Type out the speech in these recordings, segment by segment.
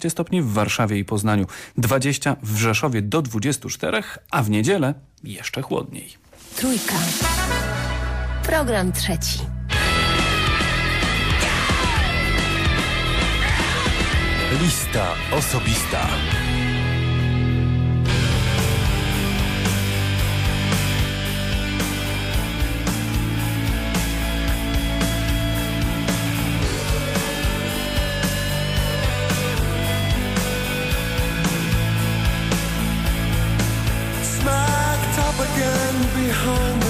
19 stopni w Warszawie i Poznaniu, 20 w Rzeszowie do 24, a w niedzielę jeszcze chłodniej. Trójka. Program trzeci. Lista osobista. home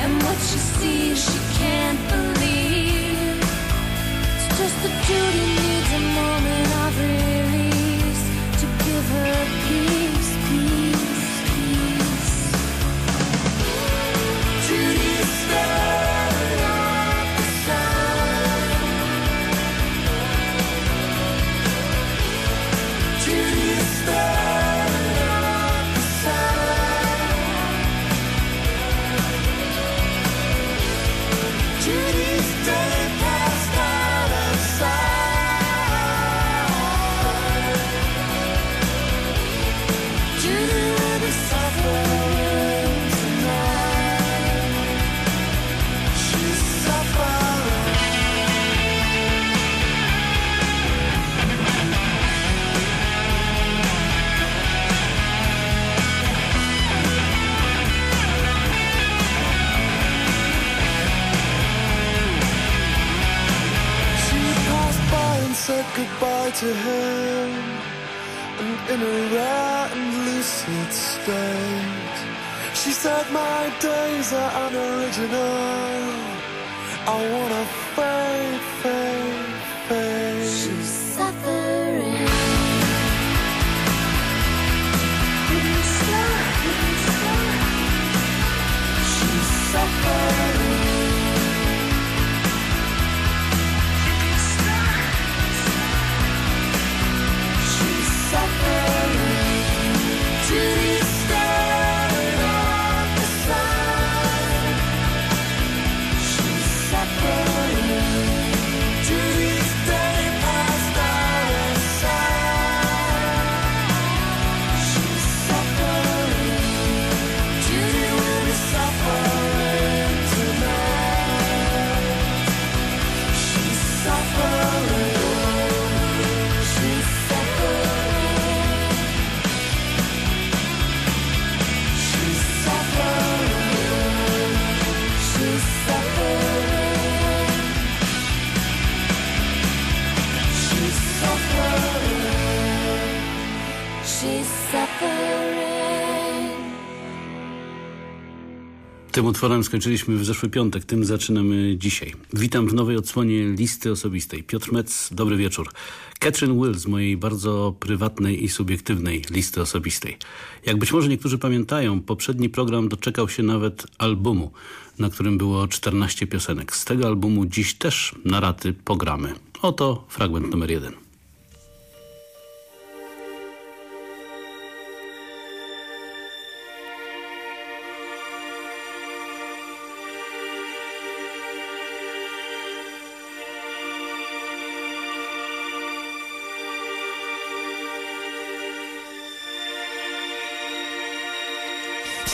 And what she sees, she can't believe. goodbye to him And in a rare and lucid state She said my days are unoriginal I wanna fail Tym utworem skończyliśmy w zeszły piątek, tym zaczynamy dzisiaj. Witam w nowej odsłonie listy osobistej. Piotr Metz, dobry wieczór. Catherine Will z mojej bardzo prywatnej i subiektywnej listy osobistej. Jak być może niektórzy pamiętają, poprzedni program doczekał się nawet albumu, na którym było 14 piosenek. Z tego albumu dziś też na raty pogramy. Oto fragment numer jeden.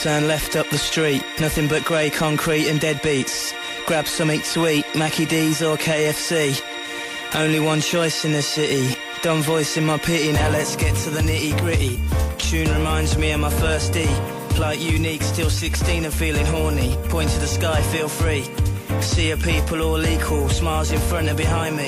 And left up the street. Nothing but grey concrete and dead beats. Grab something sweet, eat, Mackie D's or KFC. Only one choice in the city. Done voicing my pity, now let's get to the nitty gritty. Tune reminds me of my first D. Like unique, still 16 and feeling horny. Point to the sky, feel free. See a people all equal, smiles in front and behind me.